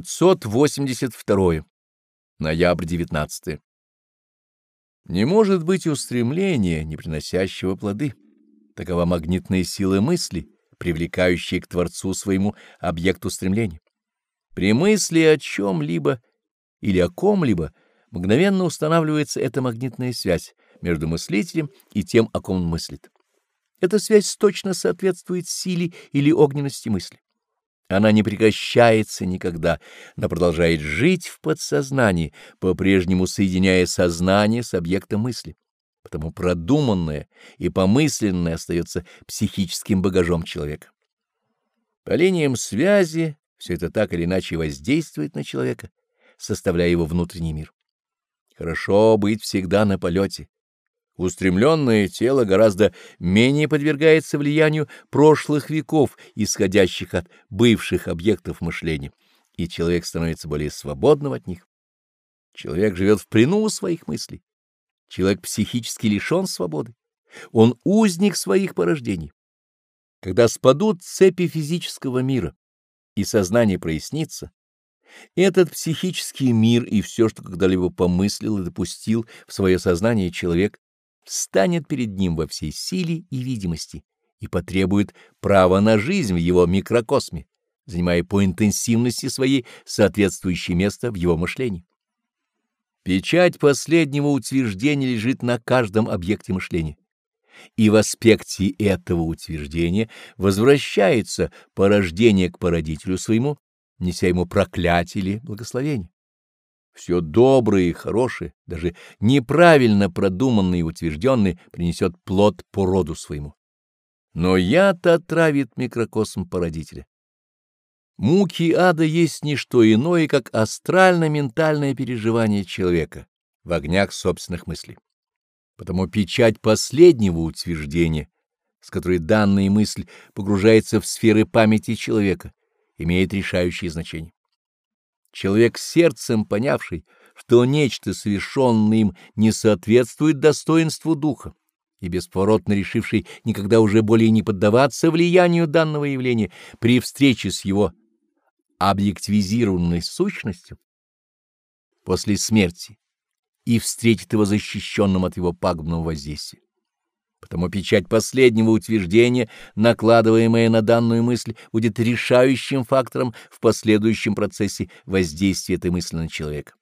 582. Ноябрь 19. Не может быть устремления, не приносящего плоды. Такова магнитная сила мысли, привлекающая к Творцу своему объекту стремления. При мысли о чем-либо или о ком-либо мгновенно устанавливается эта магнитная связь между мыслителем и тем, о ком он мыслит. Эта связь точно соответствует силе или огненности мысли. Она не прекращается никогда, но продолжает жить в подсознании, по-прежнему соединяя сознание с объектом мысли. Потому продуманное и помысленное остается психическим багажом человека. По линиям связи все это так или иначе воздействует на человека, составляя его внутренний мир. Хорошо быть всегда на полете, Устремленное тело гораздо менее подвергается влиянию прошлых веков, исходящих от бывших объектов мышления, и человек становится более свободным от них. Человек живет в плену своих мыслей. Человек психически лишен свободы. Он узник своих порождений. Когда спадут цепи физического мира и сознание прояснится, этот психический мир и все, что когда-либо помыслил и допустил в свое сознание человек, станет перед ним во всей силе и видимости и потребует права на жизнь в его микрокосме, занимая по интенсивности своей соответствующее место в его мышлении. Печать последнего утверждения лежит на каждом объекте мышления, и в аспекте этого утверждения возвращается порождение к породителю своему, неся ему проклятие или благословение. Все доброе и хорошее, даже неправильно продуманное и утвержденное, принесет плод по роду своему. Но яд отравит микрокосм породителя. Муки ада есть не что иное, как астрально-ментальное переживание человека в огнях собственных мыслей. Потому печать последнего утверждения, с которой данная мысль погружается в сферы памяти человека, имеет решающее значение. Человек сердцем понявший, что нечто совершенное им не соответствует достоинству духа, и бесповоротно решивший никогда уже более не поддаваться влиянию данного явления при встрече с его объективизированной сущностью после смерти и встретит его защищенным от его пагубного воздействия. Потому печать последнего утверждения, накладываемая на данную мысль, будет решающим фактором в последующем процессе воздействия этой мысли на человека.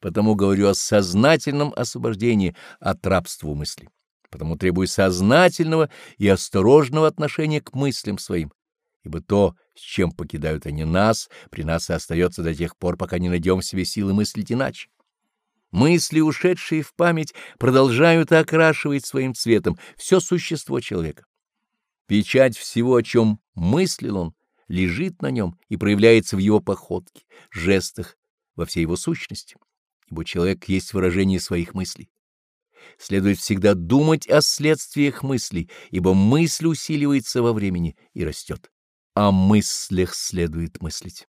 Потому говорю о сознательном освобождении от рабства мысли. Потому требую сознательного и осторожного отношения к мыслям своим, ибо то, с чем покидают они нас, при нас и остается до тех пор, пока не найдем в себе силы мыслить иначе. Мысли, ушедшие в память, продолжают окрашивать своим цветом все существо человека. Печать всего, о чем мыслил он, лежит на нем и проявляется в его походке, жестах, во всей его сущности, ибо человек есть выражение своих мыслей. Следует всегда думать о следствиях мыслей, ибо мысль усиливается во времени и растет. О мыслях следует мыслить.